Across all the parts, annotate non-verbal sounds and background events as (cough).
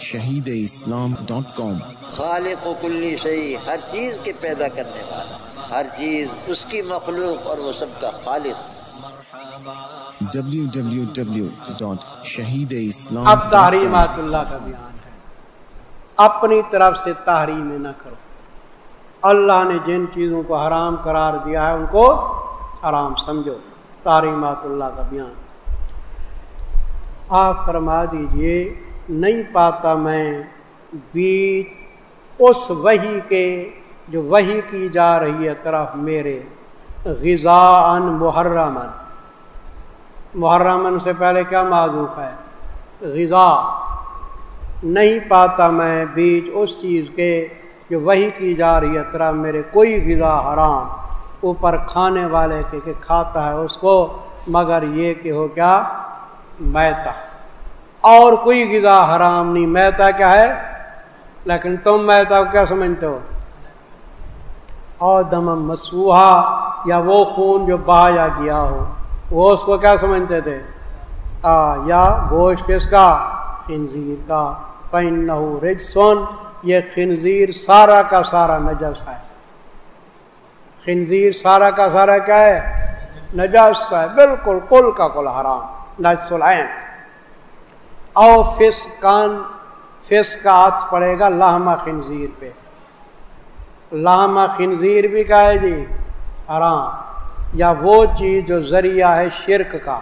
Shaheed Islam dot کام۔ خالق و کلی شہی ہر چیز کے پیدا کرنے والا ہر چیز اس کی مخلوق اور وہ سب کا خالق۔ شہید اسلام اب تحریمات اللہ کا بیان ہے۔ اپنی طرف سے تحریم نہ کرو۔ اللہ نے جن چیزوں کو حرام قرار دیا ہے ان کو حرام سمجھو۔ تحریمات اللہ کا بیان۔ آپ فرما دیجیے نہیں پاتا میں، بیچ اس وہی کے جو وہی کی جا رہی ہے طرف میرے غذا ان محرمن محرمن سے پہلے کیا معذوف ہے؟ غذا۔ نہیں پاتا میں بیچ اس چیز کے جو وہی کی جا رہی ہے طرف میرے کوئی غذا حرام، اوپر کھانے والے کے کہ کھاتا ہے اس کو، مگر یہ کہ ہو کیا؟ میتا اور کوئی غذا حرام نہیں۔ میتا کیا ہے؟ لیکن تم میتا کو کیا سمجھتے ہو؟ اور دم مسوہا یا وہ خون جو بہایا گیا ہو۔ وہ اس کو کیا سمجھتے تھے؟ آ، یا گوشت کس کا؟ خنزیر کا۔ پین رج سون یہ خنزیر سارا کا سارا نجس ہے۔ خنزیر سارا کا سارا کیا ہے؟ نجس ہے۔ بالکل، کل کا کل حرام۔ نجس العین۔ او فس کان فس کا ہاتھ پڑے گا لاہما خنزیر پہ۔ لاہما خنزیر بھی کا ہے جی حرام۔ یا وہ چیز جو ذریعہ ہے شرک کا۔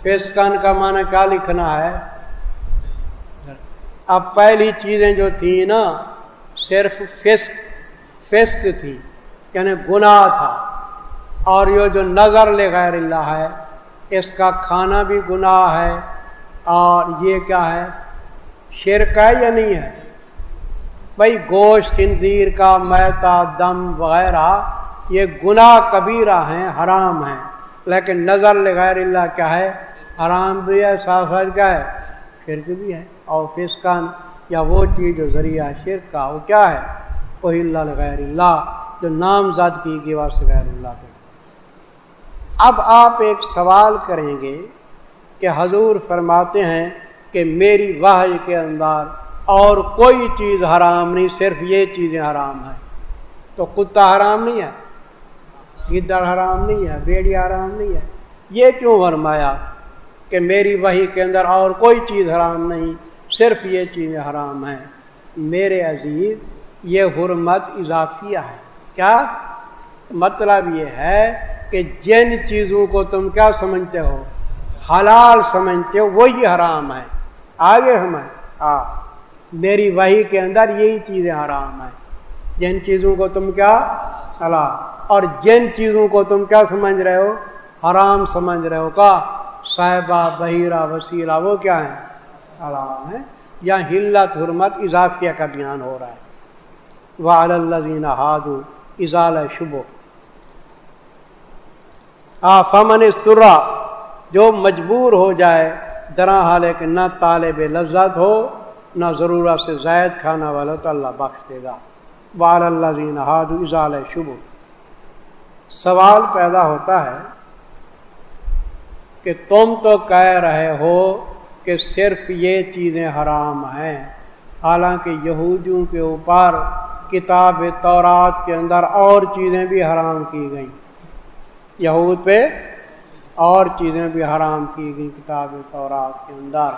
فسکن کا معنی کیا لکھنا ہے؟ اب پہلی چیزیں جو تھیں نا، صرف فسک فسک تھی یعنی گناہ تھا۔ اور یہ جو نظر لے غیر اللہ ہے اس کا کھانا بھی گناہ ہے اور یہ کیا ہے؟ شرک ہے یا نہیں ہے؟ بھائی گوشت، خنزیر کا میتا، دم وغیرہ یہ گناہ کبیرہ ہیں، حرام ہیں۔ لیکن نظر لغیر اللہ کیا ہے؟ حرام بھی ہے ساتھ ساتھ کیا ہے؟ شرک بھی ہے۔ اور فسکن یا وہ چیز جو ذریعہ شرک کا وہ کیا ہے؟ وہی اللہ لغیر اللہ، جو نام زد کی گئی واسطے غیر اللہ کے اب آپ ایک سوال کریں گے کہ حضور فرماتے ہیں کہ میری واہ کے اندر اور کوئی چیز حرام نہیں، صرف یہ چیزیں حرام ہیں۔ تو کتا حرام نہیں ہے؟ گدڑ حرام نہیں ہے؟ بیڑی حرام نہیں ہے؟ یہ کیوں فرمایا کہ میری وہی کے اندر اور کوئی چیز حرام نہیں، صرف یہ چیزیں حرام ہیں؟ میرے عزیز، یہ حرمت اضافیہ ہے۔ کیا؟ مطلب یہ ہے کہ جن چیزوں کو تم کیا سمجھتے ہو؟ حلال سمجھتے ہو، وہی حرام ہے۔ آگے ہمیں آ، میری وہی کے اندر یہی چیزیں حرام ہیں۔ جن چیزوں کو تم کیا؟ حلال اور جن چیزوں کو تم کیا سمجھ رہے ہو؟ حرام سمجھ رہے ہو۔ کا صاحبہ بحیرہ وسیلہ، وہ کیا ہے حرام ہے یا ہلت، حرمت، اضافیہ کا بیان ہو رہا ہے۔ وہ اللہ ہادو اضال شبو آ، فمن استرا جو مجبور ہو جائے، درا حال کہ نہ طالب لذت ہو، نہ ضرورت سے زائد کھانا والا تو اللہ بخش دے گا۔ بال اللہ زین ہاد اضال شبو سوال پیدا ہوتا ہے کہ تم تو کہہ رہے ہو کہ صرف یہ چیزیں حرام ہیں۔ حالانکہ یہودیوں کے اوپر کتاب تورات کے اندر اور چیزیں بھی حرام کی گئیں۔ یہود پہ اور چیزیں بھی حرام کی گئیں کتاب تورات کے اندر۔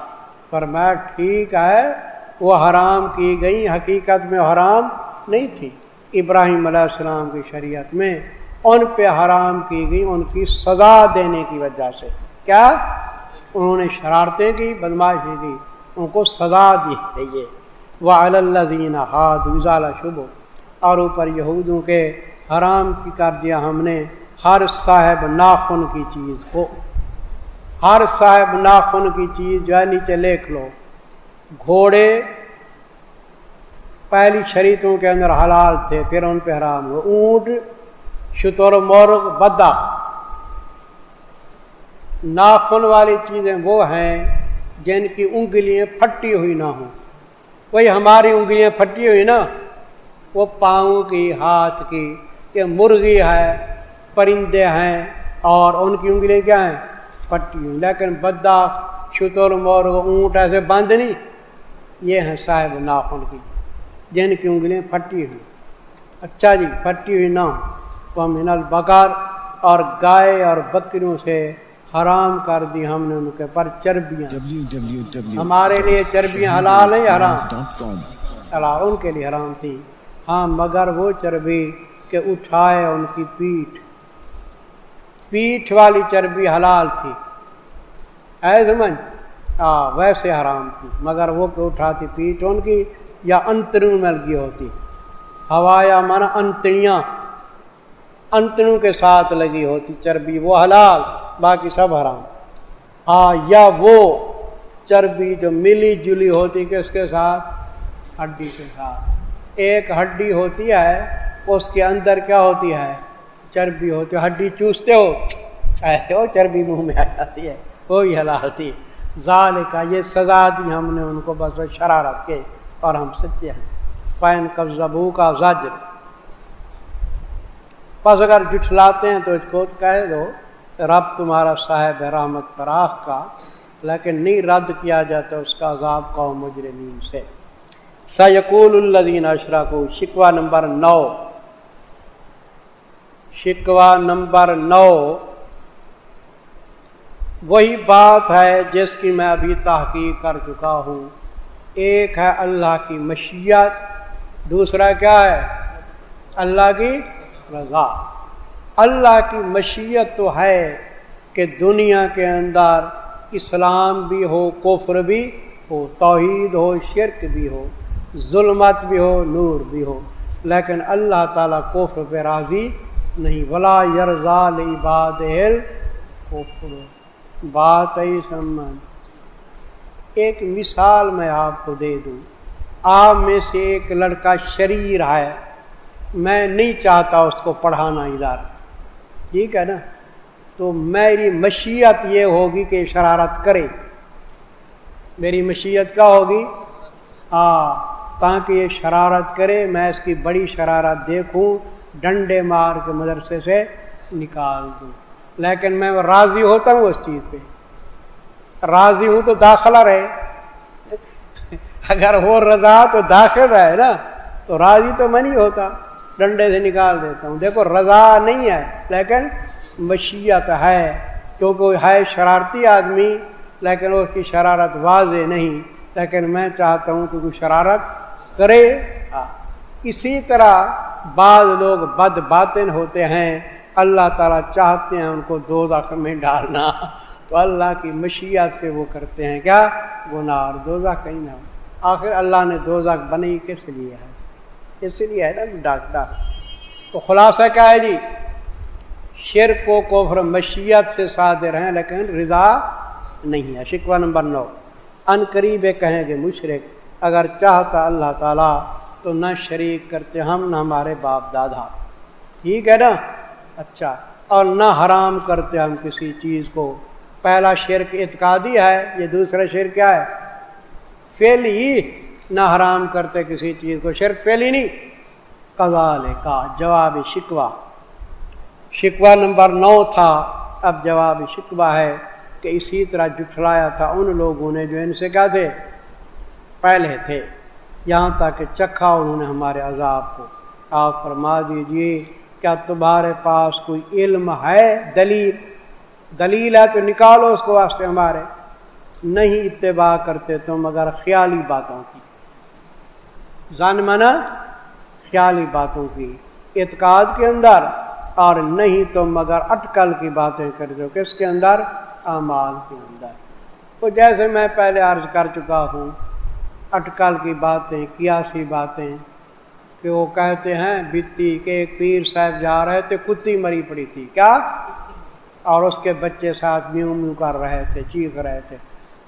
پر میں ٹھیک ہے، وہ حرام کی گئی حقیقت میں حرام نہیں تھی۔ ابراہیم علیہ السلام کی شریعت میں ان پہ حرام کی گئی ان کی سزا دینے کی وجہ سے۔ کیا؟ انہوں نے شرارتیں کی، بدماشی کی، ان کو سزا دی ہے۔ یہ وہ الزین ہاد وزال شبو اور اوپر یہودوں کے حرام کی کر دیا ہم نے ہر صاحب ناخن کی چیز کو۔ ہر صاحب ناخن کی چیز جو ہے نیچے لکھ لو۔ گھوڑے پہلی شریطوں کے اندر حلال تھے، پھر ان پہ حرام۔ ہوئے اونٹ، شتر، مرغ بدا ناخن والی چیزیں وہ ہیں جن کی انگلیاں پھٹی ہوئی نہ ہوں۔ وہی ہماری انگلیاں پھٹی ہوئی نا، وہ پاؤں کی، ہاتھ کی، یہ مرغی ہے پرندے ہیں اور ان کی انگلیاں کیا ہیں؟ پھٹی ہوئی لیکن بدا شتر مور اونٹ ایسے بند نہیں۔ یہ ہیں صاحب ناخن کی جن کی انگلیں پھٹی ہوئی۔ اچھا جی پھٹی ہوئی نہ وہ من البکار اور گائے اور بکریوں سے حرام کر دی ہم نے ان کے پر چربیاں۔ ہمارے لیے چربیاں حلال ہیں حرام؟ حلال ان کے لیے حرام تھی۔ ہاں مگر وہ چربی کہ اٹھائے ان کی پیٹھ۔ پیٹھ والی چربی حلال تھی۔ اے سمجھ ہاں ویسے حرام تھی، مگر وہ کہ اٹھاتی پیٹھ ان کی یا انتروں میں لگی ہوتی۔ ہوا یا من انتڑیاں انتڑوں کے ساتھ لگی ہوتی، چربی وہ حلال، باقی سب حرام۔ ہاں یا وہ چربی جو ملی جلی ہوتی، کس کے ساتھ؟ ہڈی کے ساتھ۔ ایک ہڈی ہوتی ہے، اس کے اندر کیا ہوتی ہے؟ چربی ہوتی ہے ہڈی چوستے ہو ایسے وہ چربی منہ میں آ جاتی ہے وہی حلال تھی ظال کا یہ سزا دی ہم نے ان کو بس شرارت کے اور ہم سچے ہیں فین قبضبو کا زجر بس اگر جٹھلاتے ہیں تو اس کو کہہ دو رب تمہارا صاحب رحمت فراخ کا لیکن نہیں رد کیا جاتا اس کا عذاب قوم مجرمین سے سیقول الدین اشرا کو شکوا نمبر نو شکوا نمبر نو وہی بات ہے جس کی میں ابھی تحقیق کر چکا ہوں ایک ہے اللہ کی مشیت دوسرا کیا ہے اللہ کی رضا اللہ کی مشیت تو ہے کہ دنیا کے اندر اسلام بھی ہو کفر بھی ہو توحید ہو شرک بھی ہو ظلمت بھی ہو نور بھی ہو لیکن اللہ تعالیٰ کفر پہ راضی نہیں۔ بلا یرزا باد بات سمجھ ایک مثال میں آپ کو دے دوں۔ آپ میں سے ایک لڑکا شریر ہے۔ میں نہیں چاہتا اس کو پڑھانا ادھر ٹھیک ہے نا؟ تو میری مشیت یہ ہوگی کہ شرارت کرے۔ میری مشیت کیا ہوگی؟ ہاں تاکہ یہ شرارت کرے، میں اس کی بڑی شرارت دیکھوں۔ ڈنڈے مار کے مدرسے سے نکال دوں لیکن میں راضی ہوتا ہوں اس چیز پہ۔ راضی ہوں تو داخلہ رہے۔ اگر ہو رضا تو داخل رہے نا۔ تو راضی تو میں نہیں ہوتا۔ ڈنڈے سے نکال دیتا ہوں۔ دیکھو رضا نہیں ہے، لیکن مشیت ہے۔ کیونکہ ہے شرارتی آدمی، لیکن اس کی شرارت واضح نہیں۔ لیکن میں چاہتا ہوں کہ کوئی شرارت کرے۔ اسی طرح بعض لوگ بد باطن ہوتے ہیں، اللہ تعالیٰ چاہتے ہیں ان کو دو زخم میں ڈالنا۔ تو اللہ کی مشیت سے وہ کرتے ہیں۔ کیا؟ گناہ اور دوزہ کہیں نہ آخر اللہ نے دوزہ بنی کس لیے ہے؟ اس لیے ہے نا ڈاکٹر۔ تو خلاصہ کیا ہے جی؟ شرک و کوفر مشیت سے صادر ہیں، لیکن رضا نہیں ہے۔ شکوہ نمبر نو۔ ان قریب کہیں گے مشرق اگر چاہتا اللہ تعالیٰ تو نہ شریک کرتے ہم، نہ ہمارے باپ دادا۔ ٹھیک ہے نا؟ اچھا۔ اور نہ حرام کرتے ہم کسی چیز کو۔ پہلا شرک اعتقادی ہے، یہ دوسرا شرک کیا ہے؟ فیل ہی نہ حرام کرتے کسی چیز کو، شرک فیل ہی نہیں۔ کزال کا جواب شکوا شکوا نمبر نو تھا۔ اب جواب شکوا ہے کہ اسی طرح جٹھلایا تھا ان لوگوں نے جو ان سے کیا تھے۔ پہلے تھے۔ یہاں تک کہ چکھا انہوں نے ہمارے عذاب کو۔ آپ فرما دیجیے، کیا تمہارے پاس کوئی علم ہے؟ دلیل دلیل ہے تو نکالو اس کو واسطے ہمارے۔ نہیں اتباع کرتے تم مگر خیالی باتوں کی۔ زن منا، خیالی باتوں کی۔ اعتقاد کے اندر اور نہیں تم مگر اٹکل کی باتیں کرتے ہو کس کے اندر؟ اعمال کے اندر۔ تو جیسے میں پہلے عرض کر چکا ہوں اٹکل کی باتیں کیاسی باتیں، کہ وہ کہتے ہیں، بتی کہ ایک پیر صاحب جا رہے تھے، کتی مری پڑی تھی۔ کیا؟ اور اس کے بچے ساتھ میوں میوں کر رہے تھے، چیخ رہے تھے۔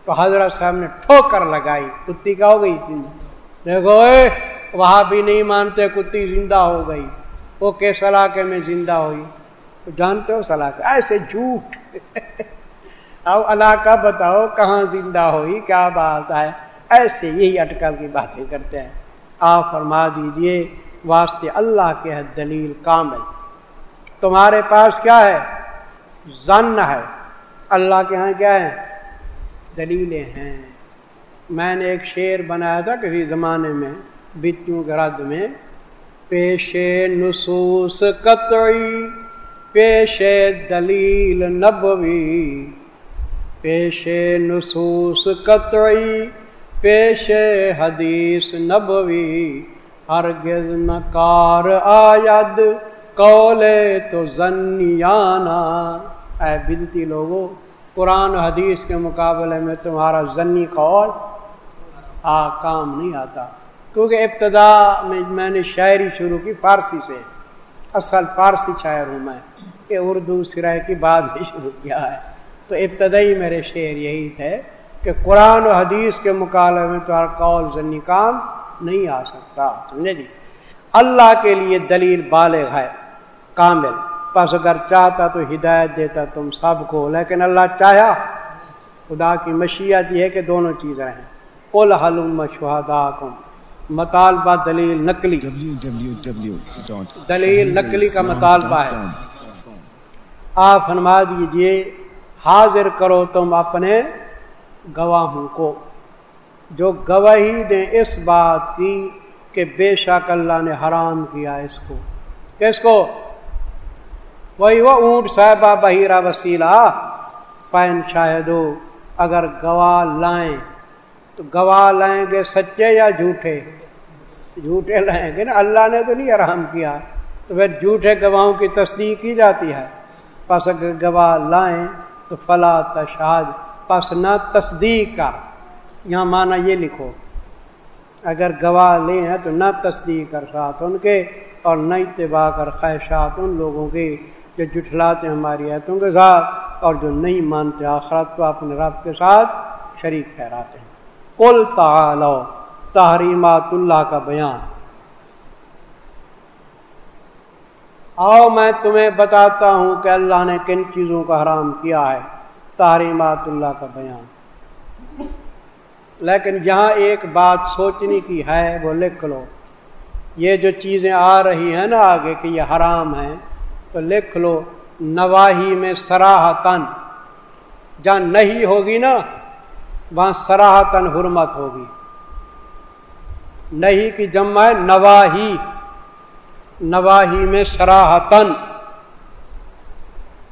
تو حضرت صاحب نے ٹھوکر لگائی، کتی کا ہو گئی تھی۔ دیکھو وہاں بھی نہیں مانتے، کتی زندہ ہو گئی۔ وہ کس علاقے میں زندہ ہوئی؟ تو جانتے ہو علاقہ ایسے جھوٹ۔ (laughs) اب علاقہ بتاؤ، کہاں زندہ ہوئی؟ کیا بات ہے؟ ایسے یہی اٹکل کی باتیں کرتے ہیں۔ آپ فرما دیجیے، واسطے اللہ کے ہے دلیل کامل۔ تمہارے پاس کیا ہے؟ زن ہے۔ اللہ کے ہاں کیا ہے؟ دلیلیں ہیں۔ میں نے ایک شعر بنایا تھا کسی زمانے میں بچوں گرد میں۔ پیش نصوص قطعی، پیش دلیل نبوی۔ پیش نصوص قطعی پیش حدیث نبوی، ہرگز نکار آید کولے تو زنیانا اے بلتی لوگوں قرآن حدیث کے مقابلے میں تمہارا ضنی قول آ کام نہیں آتا۔ کیونکہ ابتدا میں میں نے شاعری شروع کی فارسی سے۔ اصل فارسی شاعر ہوں میں۔ کہ اردو سرائے کی بات بھی شروع کیا ہے۔ تو ابتدائی میرے شعر یہی تھے۔ کہ قرآن و حدیث کے مقابلے میں تمہارا قول ضنی کام نہیں آ سکتا سمجھے جی؟ اللہ کے لیے دلیل بالغ ہے کامل۔ پس اگر چاہتا تو ہدایت دیتا تم سب کو۔ لیکن اللہ چاہا خدا کی مشیت یہ ہے کہ دونوں چیزیں ہیں کل حلوم شہدا کم مطالبہ دلیل نقلی۔ دلیل نقلی کا مطالبہ ہے۔ آپ فرما دیجیے حاضر کرو تم اپنے گواہوں کو۔ جو گواہی دیں اس بات کی کہ بے شک اللہ نے حرام کیا اس کو۔ کس کو؟ وہی وہ اونٹ صاحبہ بحیرہ وسیلہ۔ فائن شاہدو، اگر گواہ لائیں، تو گواہ لائیں گے سچے یا جھوٹے؟ جھوٹے لائیں گے نا۔ اللہ نے تو نہیں آرام کیا۔ تو پھر جھوٹے گواہوں کی تصدیق کی جاتی ہے۔ پس اگر گواہ لائیں تو فلا تشاد پس نہ تصدیق کر۔ یہاں معنی یہ لکھو، اگر گواہ لے ہیں تو نہ تصدیق کر ساتھ ان کے اور نہ اتباع کر خواہشات ان لوگوں کے جو جٹھلاتے ہیں ہماری ایتوں کے ساتھ اور جو نہیں مانتے آخرت کو اپنے رب کے ساتھ شریک ٹھہراتے ہیں۔ کل تعالو، تحریمات اللہ کا بیان۔ آؤ میں تمہیں بتاتا ہوں کہ اللہ نے کن چیزوں کا حرام کیا ہے۔ تحریمات اللہ کا بیان۔ لیکن یہاں ایک بات سوچنے کی ہے، وہ لکھ لو۔ یہ جو چیزیں آ رہی ہیں نا آگے کہ یہ حرام ہیں، تو لکھ لو۔ نواحی میں سراہتن جہاں نہیں ہوگی نا، وہاں سراہتن حرمت ہوگی۔ نہیں کی جمع ہے نواحی۔ نواحی میں سراہتن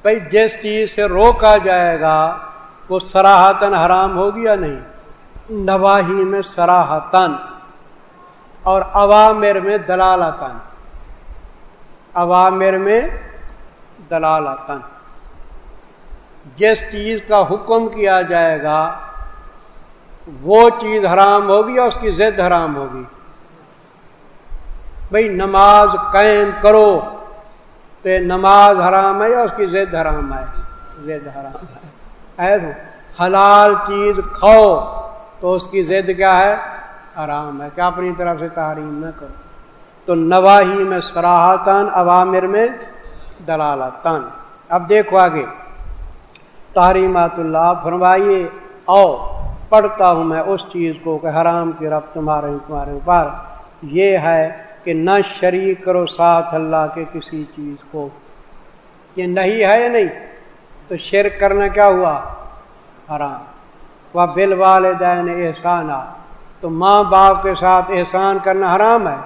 بھائی جس چیز سے روکا جائے گا، وہ سراہتن حرام ہوگی یا نہیں؟ نواحی میں سراہتن اور عوامر میں دلالتن عوامر میں دلالتن جس چیز کا حکم کیا جائے گا، وہ چیز حرام ہوگی اور اس کی ضد حرام ہوگی؟ بھئی نماز قائم کرو۔ تو نماز حرام ہے یا اس کی ضد حرام ہے؟ ضد حرام ہے۔ حلال چیز کھاؤ تو اس کی ضد کیا ہے؟ حرام ہے۔ کیا اپنی طرف سے تحریم نہ کرو۔ تو نواحی میں سراہتاً عوامر میں دلالتاً۔ اب دیکھو آگے۔ تحریمات اللہ، فرمائیے او پڑھتا ہوں میں اس چیز کو کہ حرام کی رب تمہارے تمہارے اوپر۔ یہ ہے کہ نہ شریک کرو ساتھ اللہ کے کسی چیز کو۔ یہ نہیں ہے یا نہیں؟ تو شرک کرنا کیا ہوا؟ حرام۔ وہ بل والدین احسان آ تو ماں باپ کے ساتھ احسان کرنا حرام ہے؟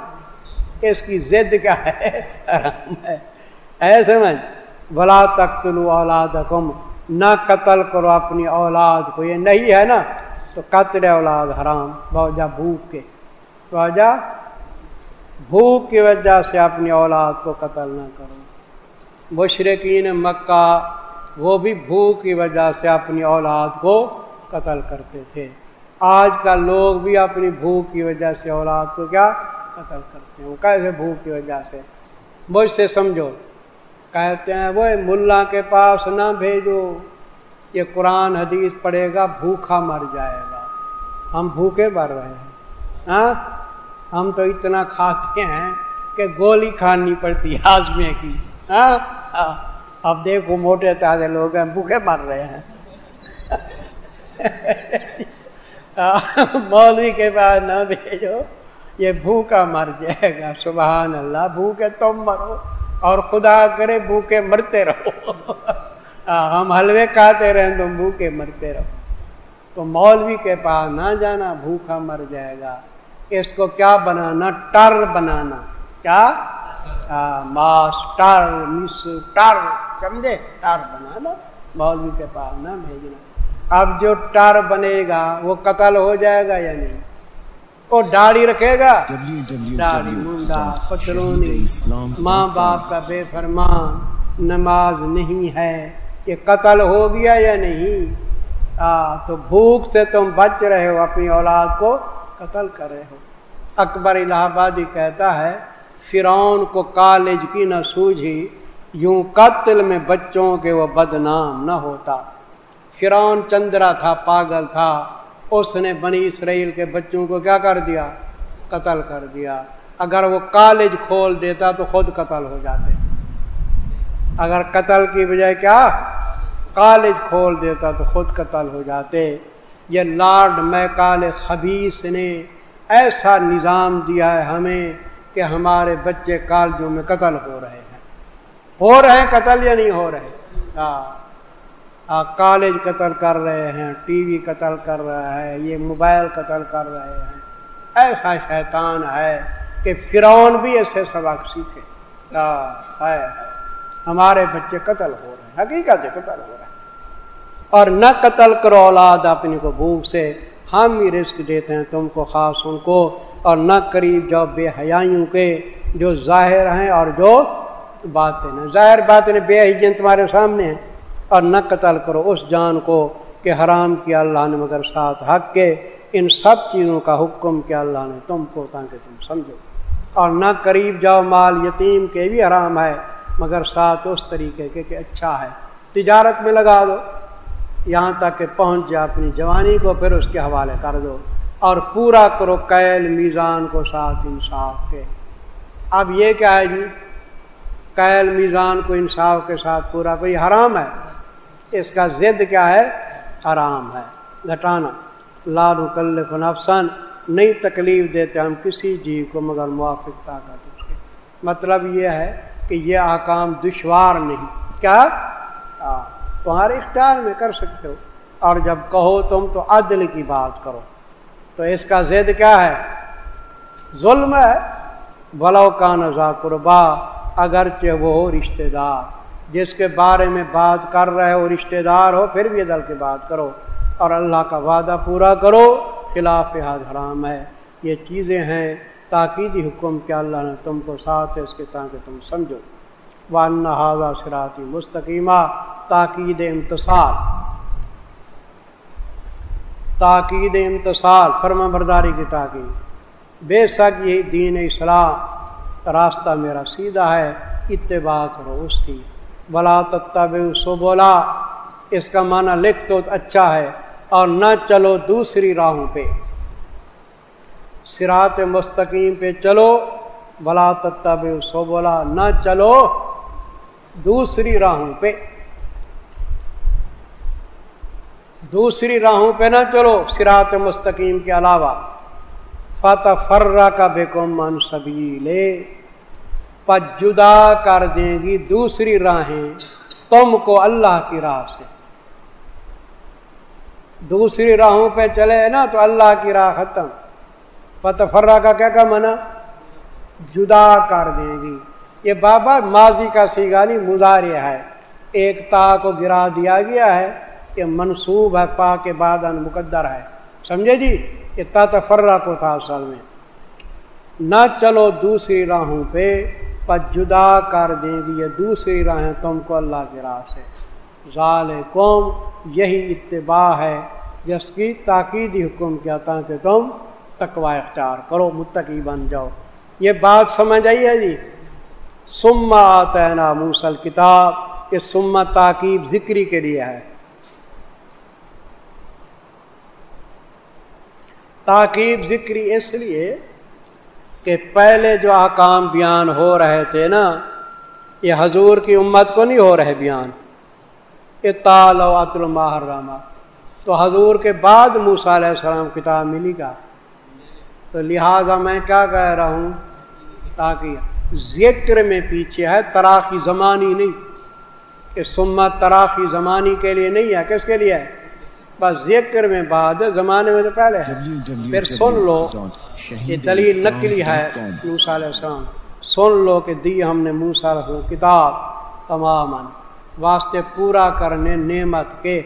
اس کی ضد کیا ہے؟ حرام ہے۔ ایسے میں بلا تخت اولاد نہ قتل کرو اپنی اولاد کو۔ یہ نہیں ہے نا؟ تو قتل اولاد حرام۔ بوجہ بھوک کے۔ وجہ بھوک کی وجہ سے اپنی اولاد کو قتل نہ کرو۔ مشرقین مکہ وہ بھی بھوک کی وجہ سے اپنی اولاد کو قتل کرتے تھے۔ آج کا لوگ بھی اپنی بھوک کی وجہ سے اولاد کو کیا؟ قتل کرتے ہیں۔ وہ کیسے بھوک کی وجہ سے؟ مجھ سے سمجھو۔ کہتے ہیں، وہ ملا کے پاس نہ بھیجو۔ یہ قرآن حدیث پڑھے گا بھوکا مر جائے گا۔ ہم بھوکے مر رہے ہیں۔ ہاں؟ ہم تو اتنا کھاتے ہیں کہ گولی کھانی پڑتی ہاضمے کی۔ ہاں؟, ہاں؟ اب دیکھو موٹے تازے لوگ ہیں، بھوکے مر رہے ہیں۔ مولوی کے پاس نہ بھیجو، یہ بھوکا مر جائے گا، سبحان اللہ۔ بھوکے تم مرو، اور خدا کرے بھوکے مرتے رہو۔ ہاں، ہم حلوے کھاتے رہیں تم بھوکے مرتے رہو۔ تو مولوی کے پاس نہ جانا، بھوکا مر جائے گا۔ اس کو کیا بنانا؟ ٹر بنانا۔ کیا؟ ماسٹر مسٹر سمجھے؟ ٹر بنانا۔ مولوی کے پاس نہ بھیجنا۔ اب جو ٹر بنے گا وہ قتل ہو جائے گا یا نہیں؟ وہ داڑھی رکھے گا؟ داڑھی منڈا پترونی۔ ماں باپ کا بے فرمان نماز نہیں ہے۔ یہ قتل ہو گیا یا نہیں؟ آ, تو بھوک سے تم بچ رہے ہو اپنی اولاد کو۔ قتل کر رہے ہو۔ اکبر الہ آبادی کہتا ہے، فرعون کو کالج کی نہ سوجھی، یوں قتل میں بچوں کے وہ بدنام نہ ہوتا۔ فرعون چندرا تھا، پاگل تھا۔ اس نے بنی اسرائیل کے بچوں کو کیا کر دیا؟ قتل کر دیا۔ اگر وہ کالج کھول دیتا تو خود قتل ہو جاتے۔ اگر قتل کی بجائے کیا؟ کالج کھول دیتا تو خود قتل ہو جاتے۔ یہ لارڈ میکال خبیص نے ایسا نظام دیا ہے ہمیں کہ ہمارے بچے کالجوں میں قتل ہو رہے ہیں۔ ہو رہے ہیں قتل یا نہیں ہو رہے؟ ہاں کالج قتل کر رہے ہیں، ٹی وی قتل کر رہا ہے، یہ موبائل قتل کر رہے ہیں۔ ایسا شیطان ہے کہ فرعون بھی ایسے سبق سیکھے۔ ہے ہمارے بچے قتل ہو رہے ہیں۔ حقیقت قتل ہو رہے ہیں۔ اور نہ قتل کرو اولاد اپنی کو بھوک سے۔ ہم ہی رزق دیتے ہیں تم کو، خاص ان کو۔ اور نہ قریب جاؤ بے حیائیوں کے، جو ظاہر ہیں اور جو باتیں ہیں۔ ظاہر باتیں بے حجین تمہارے سامنے ہیں۔ اور نہ قتل کرو اس جان کو کہ حرام کیا اللہ نے، مگر ساتھ حق کے۔ ان سب چیزوں کا حکم کیا اللہ نے تم کو، تاکہ تم سمجھو۔ اور نہ قریب جاؤ مال یتیم کے بھی حرام ہے، مگر ساتھ اس طریقے کے کہ اچھا ہے۔ تجارت میں لگا دو۔ یہاں تک کہ پہنچ جائے اپنی جوانی کو، پھر اس کے حوالے کر دو اور پورا کرو قیل میزان کو ساتھ انصاف کے۔ اب یہ کیا ہے جی؟ قیل میزان کو انصاف کے ساتھ پورا، کوئی حرام ہے؟ اس کا ضد کیا ہے؟ حرام ہے۔ گھٹانا لال کلف نفسن نئی تکلیف دیتے ہم کسی جیو کو مگر موافق طاقت اس کے۔ مطلب یہ ہے کہ یہ آکام دشوار نہیں۔ کیا؟ تمہارے اختیار میں کر سکتے ہو۔ اور جب کہو تم تو عدل کی بات کرو۔ تو اس کا زید کیا ہے؟ ظلم ہے۔ بلو کا نظا قربا، اگرچہ وہ ہو رشتے دار۔ جس کے بارے میں بات کر رہے ہو رشتے دار ہو، پھر بھی عدل کی بات کرو۔ اور اللہ کا وعدہ پورا کرو، خلاف حاد حرام ہے۔ یہ چیزیں ہیں تاکیدی حکم کیا اللہ نے تم کو ساتھ ہے، اس کے تاکہ تم سمجھو۔ وان حاضہ سراتی مستقیمہ تاکید امتصال تاکید امتصال فرما برداری کی تاکید۔ بے شک یہی دین اسلام راستہ میرا سیدھا ہے، اتباع کرو اس کی۔ بلا تب سو بولا اس کا معنی لکھ تو اچھا ہے اور نہ چلو دوسری راہوں پہ۔ سرات مستقیم پہ چلو بلا تب سو بولا نہ چلو دوسری راہوں پہ۔ دوسری راہوں پہ نہ چلو سرات مستقیم کے علاوہ۔ فتح فرا کا بے من سبھی لے جدا کر دیں گی دوسری راہیں تم کو اللہ کی راہ سے۔ دوسری راہوں پہ چلے نا تو اللہ کی راہ ختم۔ فتح فرا کا کیا کہ منع جدا کر دے گی۔ یہ بابا ماضی کا سیگانی مظاہرے ہے۔ ایک تا کو گرا دیا گیا ہے۔ یہ منصوب ہے پا کے بعد ان مقدر ہے۔ سمجھے جی؟ یہ تا تفرہ کو تھا اصل میں۔ نہ چلو دوسری راہوں پہ، پر جدا کر دیں گی یہ دوسری راہیں تم کو اللہ کی راہ سے۔ ظال قوم، یہی اتباع ہے۔ جس کی تاکیدی حکم کیا تاکہ تم تقوا اختیار کرو، متقی بن جاؤ۔ یہ بات سمجھ آئی ہے جی؟ سما آتا موسل کتاب یہ سما تاکیب ذکری کے لیے ہے۔ تاکیب ذکری اس لیے کہ پہلے جو احکام بیان ہو رہے تھے نا، یہ حضور کی امت کو نہیں ہو رہے بیان۔ یہ تال و عطل تو حضور کے بعد موسیٰ علیہ السلام کتاب ملی گا۔ تو لہٰذا میں کیا کہہ رہا ہوں؟ تاکہ ذکر میں پیچھے ہے تراخی زمانی نہیں۔ کہ سمت تراخی زمانی کے لیے نہیں ہے کس کے لیے ہے؟ بس ذکر میں بعد زمانے میں تو پہلے ہے۔ پھر سن لو یہ دلیل نقلی ہے موسا علیہ السلام۔ سن لو کہ دی ہم نے موسا علیہ کتاب تمام واسطے پورا کرنے نعمت کے۔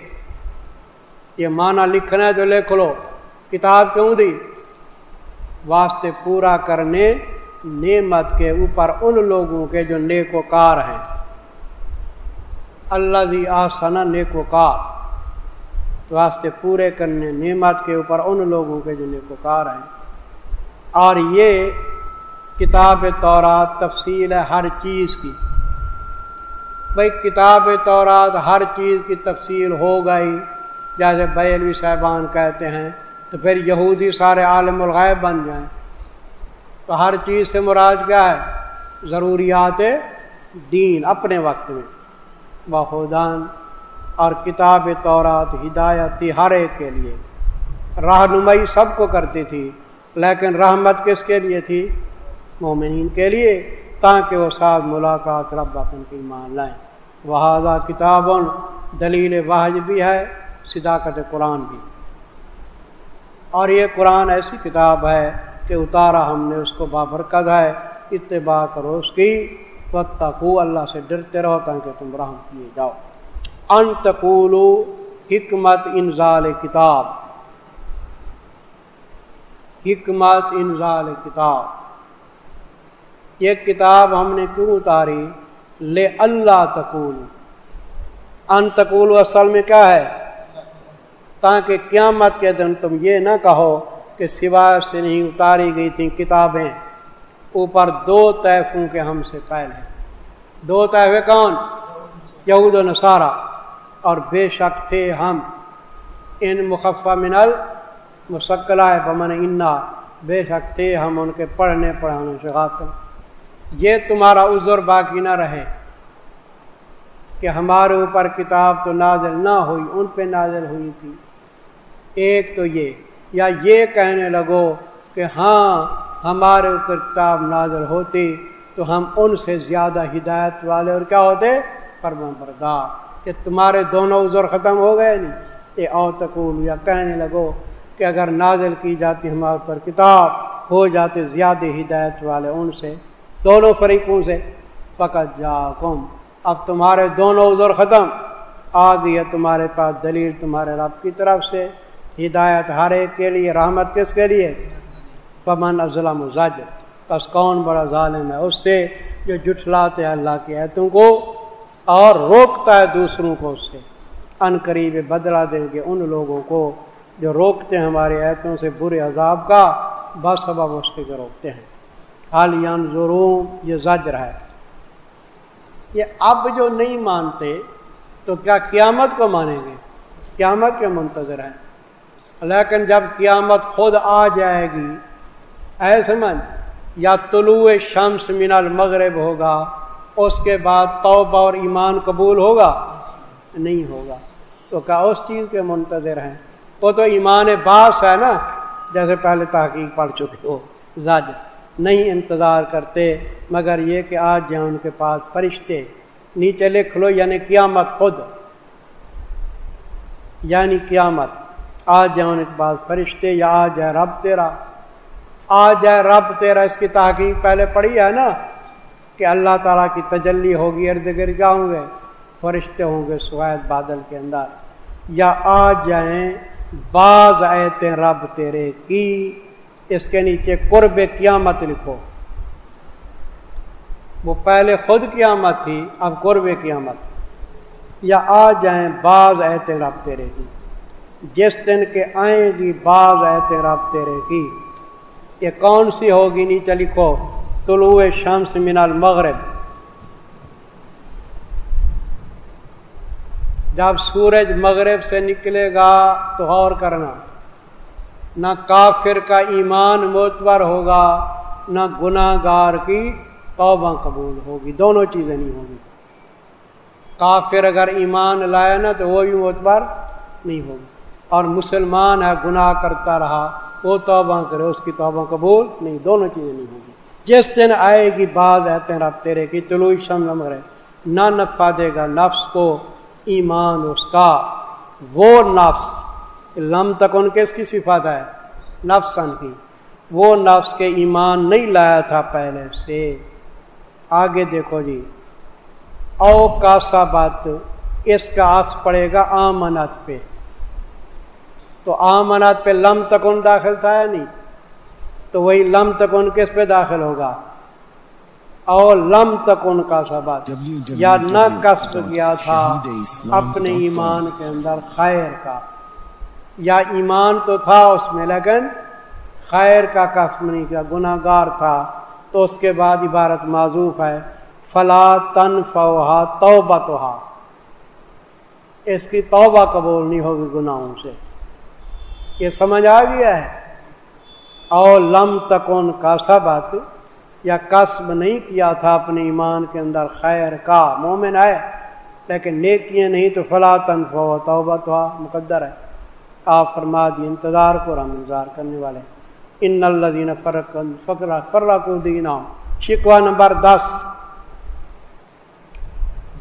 یہ معنی لکھنا ہے جو لکھ لو۔ کتاب کیوں دی؟ واسطے پورا کرنے نعمت کے اوپر ان لوگوں کے جو نیک و کار ہیں۔ اللہ دی آسنا نیک و کار واسطے پورے کرنے نعمت کے اوپر ان لوگوں کے جو نیک و کار ہیں۔ اور یہ کتاب تورات تفصیل ہے ہر چیز کی۔ بھائی کتاب تورات ہر چیز کی تفصیل ہو گئی۔ جیسے بیلوی صاحبان کہتے ہیں تو پھر یہودی سارے عالم الغیب بن جائیں۔ تو ہر چیز سے مراد کیا ہے؟ ضروریات دین، اپنے وقت میں۔ بخودان اور کتاب تورات، ہدایت تھی ہر ایک کے لیے۔ رہنمائی سب کو کرتی تھی، لیکن رحمت کس کے لیے تھی؟ مومنین کے لیے، تاکہ وہ ساتھ ملاقات رب اپن کی مان لائیں۔ وہذا کتاب دلیل واحد بھی ہے، صداقت قرآن بھی۔ اور یہ قرآن ایسی کتاب ہے کہ اتارا ہم نے، اس کو بابرکت ہے، اتباع کرو اس کی۔ وقت اللہ سے ڈرتے رہو تاکہ تم رحم کیے جاؤ۔ انتقولو حکمت انزال کتاب۔ حکمت انزال کتاب۔ یہ کتاب ہم نے کیوں اتاری؟ لے اللہ تقول ان تقول اصل میں کیا ہے؟ تاکہ قیامت کے دن تم یہ نہ کہو کہ سوائے سے نہیں اتاری گئی تھیں کتابیں۔ اوپر دو طیفوں کے ہم سے پہلے دو طیفے کون؟ یہود و نصارہ۔ اور بے شک تھے ہم۔ ان مخفہ منل مسکلہ بمن انا۔ بے شک تھے ہم ان کے پڑھنے پڑھانے سے غافل۔ یہ تمہارا عذر باقی نہ رہے۔ کہ ہمارے اوپر کتاب تو نازل نہ ہوئی، ان پہ نازل ہوئی تھی۔ ایک تو یہ یا یہ کہنے لگو کہ ہاں ہمارے اوپر کتاب نازل ہوتی تو ہم ان سے زیادہ ہدایت والے اور کیا ہوتے؟ فرما بردار کہ تمہارے دونوں عذر ختم ہو گئے نہیں۔ یہ اوتقول یا کہنے لگو کہ اگر نازل کی جاتی ہمارے اوپر کتاب، ہو جاتے زیادہ ہدایت والے ان سے، دونوں فریقوں سے۔ فقط جا کم اب تمہارے دونوں عذر ختم۔ آ گئی ہے تمہارے پاس دلیل تمہارے رب کی طرف سے۔ ہدایت ہر ایک کے لیے، رحمت کس کے لیے؟ فمن ازلم زج بس کون بڑا ظالم ہے اس سے جو جٹلاتے ہیں اللہ کی ایتوں کو اور روکتا ہے دوسروں کو اس سے۔ ان قریب بدلا دیں گے ان لوگوں کو جو روکتے ہیں ہماری ایتوں سے برے عذاب کا بس سبب اس کے روکتے ہیں۔ حالیان ضرور یہ زجر ہے۔ یہ اب جو نہیں مانتے تو کیا قیامت کو مانیں گے؟ قیامت کے منتظر ہیں۔ لیکن جب قیامت خود آ جائے گی اے سمجھ یا طلوع شمس من المغرب ہوگا، اس کے بعد توبہ اور ایمان قبول ہوگا؟ نہیں ہوگا۔ تو کیا اس چیز کے منتظر ہیں؟ وہ تو ایمان باس ہے نا، جیسے پہلے تحقیق پڑھ چکے ہو۔ زاجر۔ نہیں انتظار کرتے، مگر یہ کہ آج جائیں ان کے پاس فرشتے، نیچے لکھ لو یعنی قیامت خود۔ یعنی قیامت۔ آج جائیں ان فرشتے یا آ جائے رب تیرا۔ آ جائے رب تیرا۔ اس کی تحقیق پہلے پڑھی ہے نا کہ اللہ تعالیٰ کی تجلی ہوگی، ارد گرد کیا ہوں گے، فرشتے ہوں گے سوید بادل کے اندر۔ یا آ جائیں بعض ایتے رب تیرے کی، اس کے نیچے قرب قیامت لکھو۔ وہ پہلے خود قیامت تھی، اب قرب قیامت۔ یا آ جائیں بعض ایت رب تیرے کی۔ جس دن کے آئیں گی بعض ایت رب تیرے کی۔ یہ کون سی ہوگی نیچے لکھو، طلوع شمس من المغرب۔ جب سورج مغرب سے نکلے گا تو اور کرنا، نہ کافر کا ایمان معتبر ہوگا، نہ گناہ گار کی توبہ قبول ہوگی۔ دونوں چیزیں نہیں ہوگی کافر اگر ایمان لائے نا تو وہ بھی معتبر نہیں ہوگی۔ اور مسلمان ہے، گناہ کرتا رہا، وہ توبہ کرے، اس کی توبہ قبول نہیں، دونوں چیزیں نہیں ہوگی۔ جس دن آئے گی بعض رہتے ہیں رب تیرے کی طلوع شم رہے۔ نہ نفع دے گا نفس کو، ایمان اس کا۔ وہ نفس، لم تک ان کے اس کی صفات ہے نفسن کی۔ وہ نفس کے ایمان نہیں لایا تھا پہلے سے۔ آگے دیکھو جی۔ او کا سا بات، اس کا آس پڑے گا آمنت پہ۔ تو آمنات پہ لم تکن داخل تھا یا نہیں؟ تو وہی لم تکن کس پہ داخل ہوگا؟ اور لم تکن کا سبب یا نہ کسب کیا تھا اپنے ایمان کے اندر خیر کا۔ یا ایمان تو تھا اس میں لیکن خیر کا کسب نہیں کیا گناہ گار تھا۔ تو اس کے بعد عبارت معذوف ہے فلا تن فوہا توبہ تو اس کی توبہ قبول نہیں ہوگی گناہوں سے۔ یہ سمجھ آ گیا ہے۔ اور لم تکون کا سبق یا قصب نہیں کیا تھا اپنے ایمان کے اندر خیر کا، مومن ہے لیکن نیکیاں نہیں تو فلاں توبہ تو مقدر ہے۔ آپ فرما دی انتظار کو ہم انتظار کرنے والے۔ ان الدین فرق فکر فرق دینا شکوا نمبر دس۔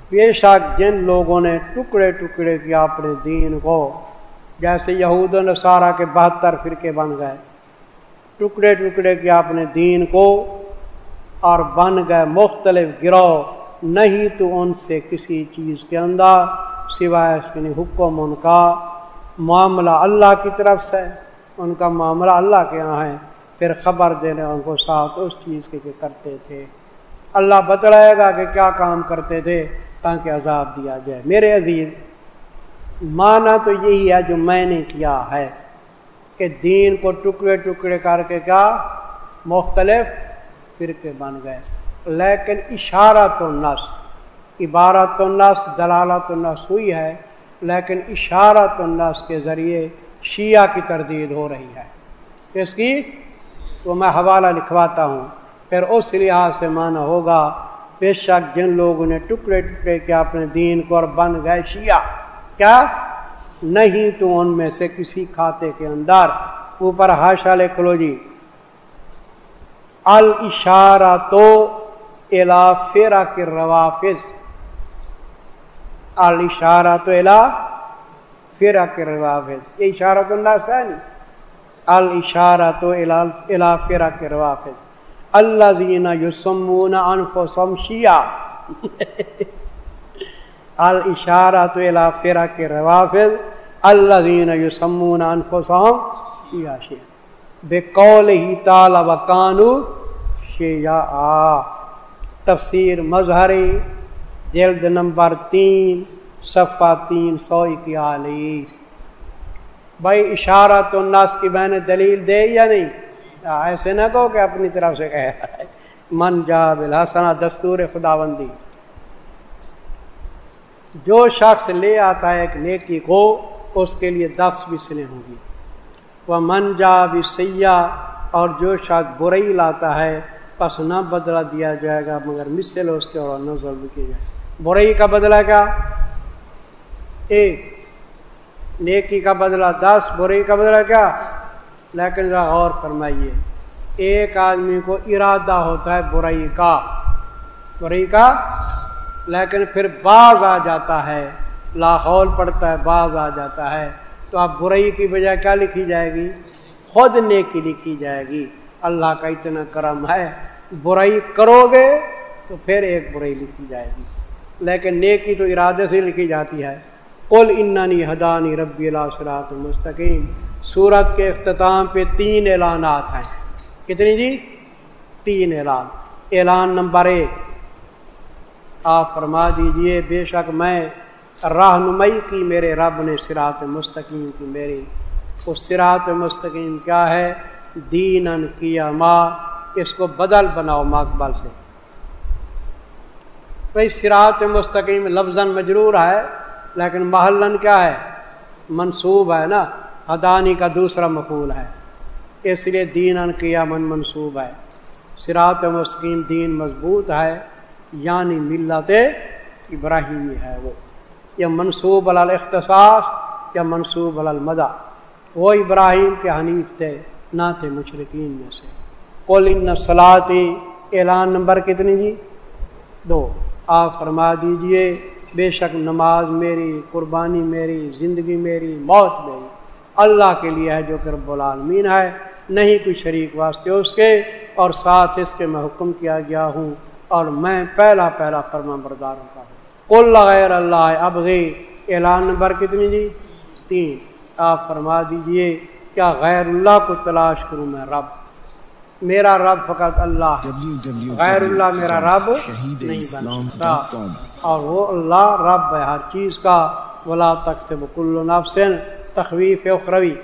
بے شک جن لوگوں نے ٹکڑے ٹکڑے کیا اپنے دین کو جیسے یہود و نصارہ کے بہتر فرقے بن گئے۔ ٹکڑے ٹکڑے کیا اپنے دین کو اور بن گئے مختلف گروہ، نہیں تو ان سے کسی چیز کے اندر سوائے اس کے حکم، ان کا معاملہ اللہ کی طرف سے۔ ان کا معاملہ اللہ کے یہاں ہے۔ پھر خبر دینے ان کو ساتھ اس چیز کے کرتے تھے۔ اللہ بتلائے گا کہ کیا کام کرتے تھے تاکہ عذاب دیا جائے۔ میرے عزیز مانا تو یہی ہے جو میں نے کیا ہے کہ دین کو ٹکڑے ٹکڑے کر کے کیا؟ مختلف فرقے بن گئے۔ لیکن اشارہ تو نس عبارت و نس دلالت و نس ہوئی ہے، لیکن اشارت و نس کے ذریعے شیعہ کی تردید ہو رہی ہے۔ اس کی؟ تو میں حوالہ لکھواتا ہوں۔ پھر اس لحاظ سے مانا ہوگا، بے شک جن لوگوں نے ٹکڑے ٹکڑے کے اپنے دین کو اور بن گئے شیعہ۔ کیا؟ نہیں تو ان میں سے کسی کھاتے کے اندر۔ اوپر ہاشا لکھ لو جی۔ الشارہ تو الا فیرا کے روافظ الشارہ تو الا فیرا کے روافظ یہ اشارہ تو اللہ ہے نہیں۔ الشارہ تو الا فیرا کے روافظ اللہ زینا یوسمون انف و (laughs) سمشیا الشارہ تو کے روافظ اللہ زین یوسمون انفسہم شیعہ بے قول ہی تالا و کانو شیعہ۔ تفسیر مظہری، جلد نمبر تین، صفحہ تین سو اکیالیس۔ بھائی اشارہ تو نس کی میں نے دلیل دے یا نہیں؟ ایسے نہ کہو کہ اپنی طرف سے کہہ۔ رہا ہے من جا بلحسنا دستور خداوندی۔ جو شخص لے آتا ہے ایک نیکی کو، اس کے لیے دس بسلیں ہوں گی۔ وہ من جا بھی سیاح اور جو شخص برئی لاتا ہے، پس نہ بدلہ دیا جائے گا، مگر مسل اس کے اور نہ ظلم کی جائے۔ برئی کا بدلہ کیا؟ ایک، نیکی کا بدلہ، دس برئی کا بدلہ کیا؟ لیکن ذرا غور فرمائیے، ایک آدمی کو ارادہ ہوتا ہے برائی کا۔ برائی کا لیکن پھر بعض آ جاتا ہے، لاہور پڑتا ہے بعض آ جاتا ہے۔ تو اب برائی کی بجائے کیا لکھی جائے گی؟ خود نیکی لکھی جائے گی۔ اللہ کا اتنا کرم ہے، برائی کرو گے تو پھر ایک برائی لکھی جائے گی۔ لیکن نیکی تو ارادے سے لکھی جاتی ہے۔ کل انانی حدانی ربی اللہ صلاحت مستقیم۔ سورت کے اختتام پہ تین اعلانات ہیں۔ کتنی جی؟ تین اعلان۔ اعلان نمبر ایک آپ فرما دیجیے، بے شک میں رہنمائی کی میرے رب نے سرات مستقیم کی میری۔ اس سرات مستقیم کیا ہے؟ دین کیا ماں اس کو بدل بناؤ مقبل سے۔ بھائی سرات مستقیم لفظ مجرور ہے، لیکن محلن کیا ہے؟ منصوب ہے نا؟ ادانی کا دوسرا مقول ہے۔ اس لیے دین ان کیا من منصوب ہے۔ سرات مستقیم دین مضبوط ہے۔ یعنی ملت ابراہیمی ہے وہ۔ یا منصوب الاختصاص یا منصوب المدا وہ ابراہیم کے حنیف تھے، نہ تھے مشرقین میں سے۔ کل ان سلاتی اعلان نمبر کتنی جی؟ دو۔ آپ فرما دیجیے، بے شک نماز میری، قربانی میری، زندگی میری، موت میری۔ اللہ کے لیے ہے جو کہ رب العالمین ہے۔ نہیں کوئی شریک واسطے اس کے، اور ساتھ اس کے میں حکم کیا گیا ہوں۔ اور میں پہلا پہلا فرما برداروں کا ہوں کل غیر اللہ اب اعلان نمبر کتنی جی؟ تین۔ آپ فرما دیجیے کیا غیر اللہ کو تلاش کروں میں رب؟ میرا رب فقط اللہ غیر اللہ میرا رب نہیں بن سکتا اور وہ اللہ رب ہے ہر چیز کا۔ ولا تک سے بکل نفسن تخویف اخروی۔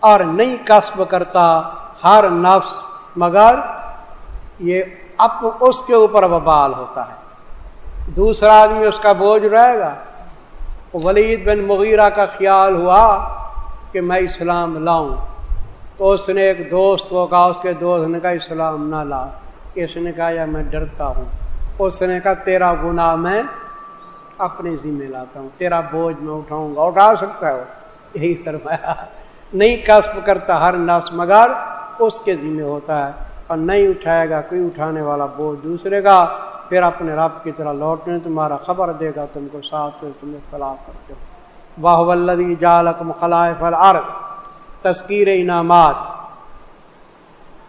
اور نہیں کسب کرتا ہر نفس مگر یہ اب اس کے اوپر وبال ہوتا ہے۔ دوسرا آدمی اس کا بوجھ رہے گا۔ ولید بن مغیرہ کا خیال ہوا کہ میں اسلام لاؤں۔ تو اس نے ایک دوست کو کہا، اس کے دوست نے کہا، اسلام نہ لا۔ اس نے کہا، یا میں ڈرتا ہوں۔ اس نے کہا، تیرا گناہ میں اپنے ذمہ لاتا ہوں۔ تیرا بوجھ میں اٹھاؤں گا۔ اٹھا سکتا ہے یہی فرمایا۔ نہیں کسب کرتا ہر نفس، مگر اس کے ذمہ ہوتا ہے۔ اور نہیں اٹھائے گا، کوئی اٹھانے والا بوجھ دوسرے کا پھر اپنے رب کی طرح لوٹنے، تمہارا خبر دے گا، تم کو ساتھ میں تم اختلاف کرتے ہو۔ واہ ولدی جالکم خلائف الارض تذکیر انعامات۔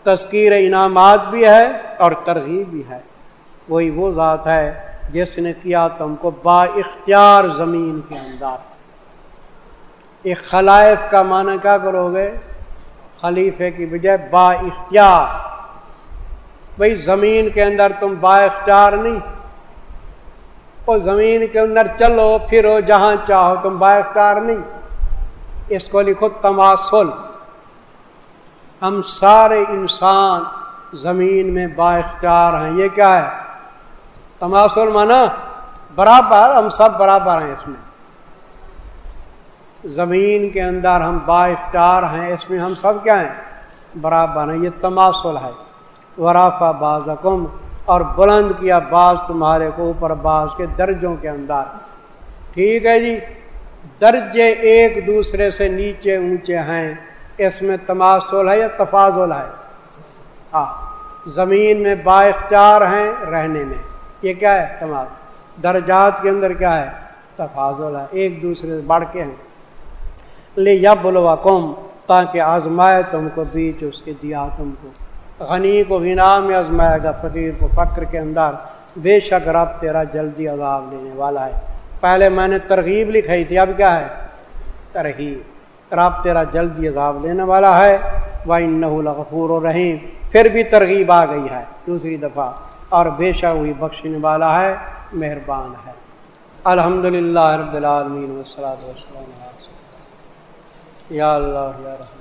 تذکیر انعامات بھی ہے اور ترغیب بھی ہے۔ وہی وہ ذات ہے جس نے کیا تم کو با اختیار زمین کے اندر۔ ایک خلائف کا معنی کیا کرو گے؟ خلیفے کی بجائے با اختیار۔ بھائی زمین کے اندر تم با اختیار نہیں۔ وہ زمین کے اندر چلو، پھرو جہاں چاہو، تم با اختیار نہیں۔ اس کو لکھو تماسل۔ ہم سارے انسان زمین میں با اختیار ہیں۔ یہ کیا ہے؟ تماسل مانا برابر، ہم سب برابر ہیں اس میں۔ زمین کے اندر ہم با اختیار ہیں، اس میں ہم سب کیا ہیں؟ برابر ہیں۔ یہ تماسل ہے۔ ورافا باز اور بلند کیا بعض تمہارے کو اوپر بعض کے درجوں کے اندر۔ ٹھیک ہے جی درجے ایک دوسرے سے نیچے اونچے ہیں۔ اس میں تماسل ہے یا تفاضل ہے؟ ہاں زمین میں با اختیار ہیں رہنے میں۔ یہ کیا ہے؟ تماز درجات کے اندر کیا ہے؟ تفاضل ہے۔ ایک دوسرے سے بڑھ کے ہیں۔ لے یا بلوا قوم تاکہ آزمائے تم کو، بیچ اس کے دیا تم کو۔ غنی کو غنا میں آزمائے گا، فقیر کو فقر کے اندر۔ بے شک رب تیرا جلدی عذاب لینے والا ہے۔ پہلے میں نے ترغیب لکھائی تھی، اب کیا ہے؟ ترغیب۔ رب تیرا جلدی عذاب لینے والا ہے۔ غفور و رحیم پھر بھی ترغیب آ گئی ہے دوسری دفعہ۔ اور بے شک وہی بخشنے والا ہے، مہربان ہے۔ الحمد للہ رب العالمین وسلم یا اللہ، یا رحمان